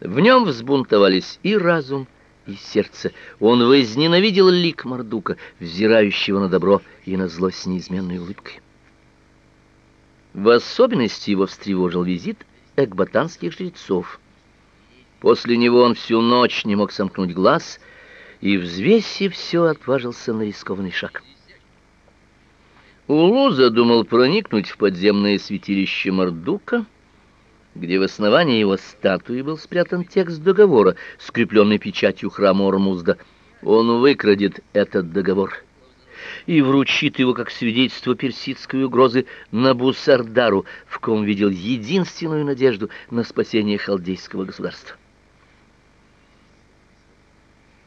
В нем взбунтовались и разум, и сердце. Он возненавидел лик Мордука, взирающего на добро и на зло с неизменной улыбкой. В особенности его встревожил визит экбатанских жрецов. После него он всю ночь не мог сомкнуть глаз и, взвесив все, отважился на рискованный шаг. Улу задумал проникнуть в подземное святилище Мордука, где в основании его статуи был спрятан текст договора, скрепленный печатью храма Ормузда. Он выкрадет этот договор и вручит его как свидетельство персидской угрозы Набусардару, в ком видел единственную надежду на спасение халдейского государства.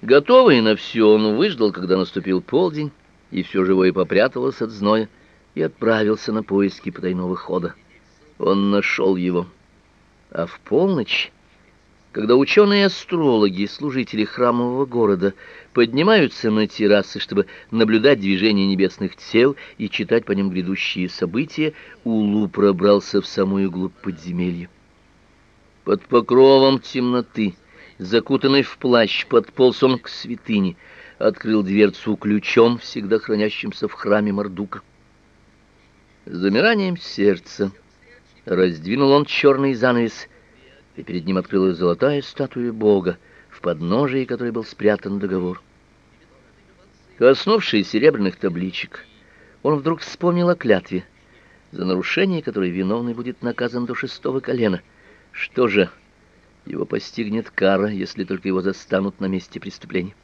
Готовый на все, он выждал, когда наступил полдень, и все живое попряталось от зноя, и отправился на поиски потайного хода. Он нашел его. А в полночь, когда ученые-астрологи, служители храмового города, поднимаются на террасы, чтобы наблюдать движение небесных тел и читать по ним грядущие события, Улу пробрался в самую глубь подземелья. Под покровом темноты закутанный в плащ, подполз он к святыне, открыл дверцу ключом, всегда хранящимся в храме Мардука. С замиранием сердца раздвинул он черный занавес, и перед ним открылась золотая статуя Бога, в подножии которой был спрятан договор. Коснувшись серебряных табличек, он вдруг вспомнил о клятве, за нарушение которой виновный будет наказан до шестого колена. Что же, его постигнет кара, если только его застанут на месте преступления.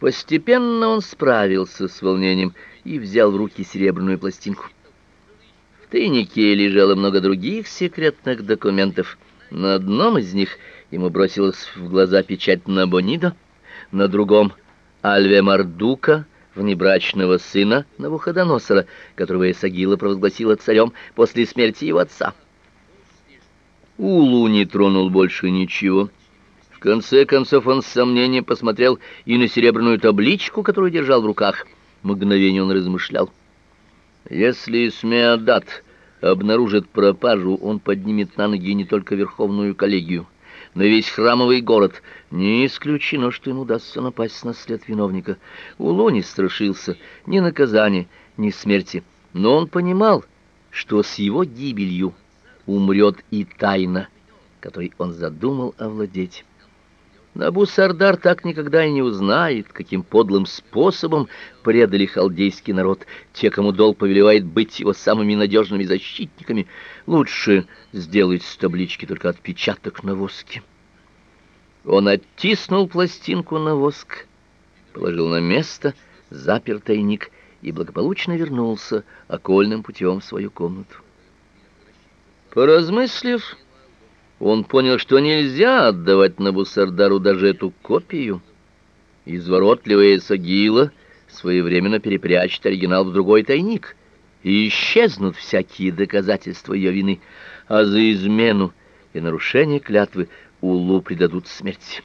Постепенно он справился с волнением и взял в руки серебряную пластинку. Тайнике лежало много других секретных документов. На одном из них ему бросилась в глаза печать Набонида, на другом Альве Мардука, внебрачного сына Навуходоносора, которого Исагила провозгласила царем после смерти его отца. Улу не тронул больше ничего. В конце концов он с сомнением посмотрел и на серебряную табличку, которую держал в руках. Мгновение он размышлял. Если Смеадат обнаружит пропажу, он поднимет на ноги не только верховную коллегию, но и весь храмовый город. Не исключено, что ему удастся напасть на след виновника. Улу не страшился ни наказания, ни смерти, но он понимал, что с его гибелью умрет и тайна, которой он задумал овладеть. Набу-Сардар так никогда и не узнает, каким подлым способом предали халдейский народ, те, кому долг повелевает быть его самыми надежными защитниками. Лучше сделать с таблички только отпечаток на воске. Он оттиснул пластинку на воск, положил на место, запер тайник и благополучно вернулся окольным путем в свою комнату. Поразмыслив, он понял, что нельзя отдавать Набусардару даже эту копию. Изворотливая Сагила своевременно перепрячет оригинал в другой тайник, и исчезнут всякие доказательства ее вины, а за измену и нарушение клятвы Улу предадут смерти.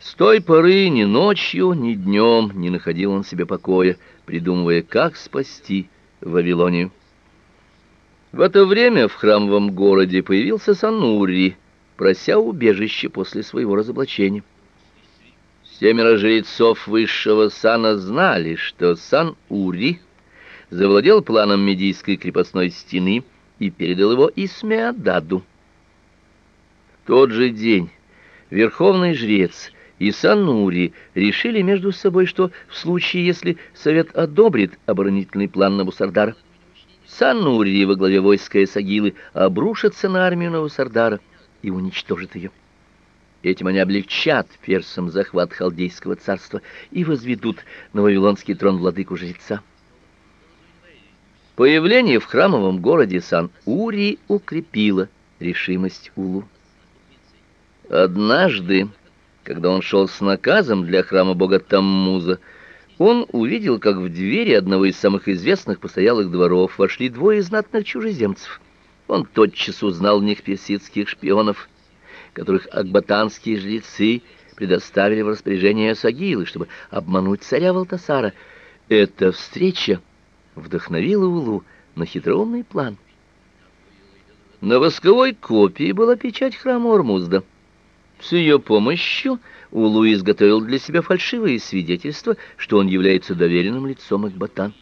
С той поры ни ночью, ни днем не находил он себе покоя, придумывая, как спасти Вавилонию. В это время в храмовом городе появился Санури, прося убежище после своего разоблачения. Семеро жрецов высшего сана знали, что Сан-Ури завладел планом медийской крепостной стены и передал его Исмеададу. В тот же день верховный жрец и Санури решили между собой, что в случае, если совет одобрит оборонительный план Набусардара, Санури во главе войска Эсагилы обрушатся на армию Навусардара и уничтожат ее. Этим они облегчат персам захват халдейского царства и возведут на вавилонский трон владыку-жреца. Появление в храмовом городе Сан-Ури укрепило решимость Улу. Однажды, когда он шел с наказом для храма бога Таммуза, он увидел, как в двери одного из самых известных постоялых дворов вошли двое знатных чужеземцев. Он тотчас узнал в них персидских шпионов, которых акбатанские жрецы предоставили в распоряжение Сагилы, чтобы обмануть царя Валтасара. Эта встреча вдохновила Улу на хитроумный план. На восковой копии была печать храма Ормузда. С ее помощью Улу изготовил для себя фальшивые свидетельства, что он является доверенным лицом Экбатан.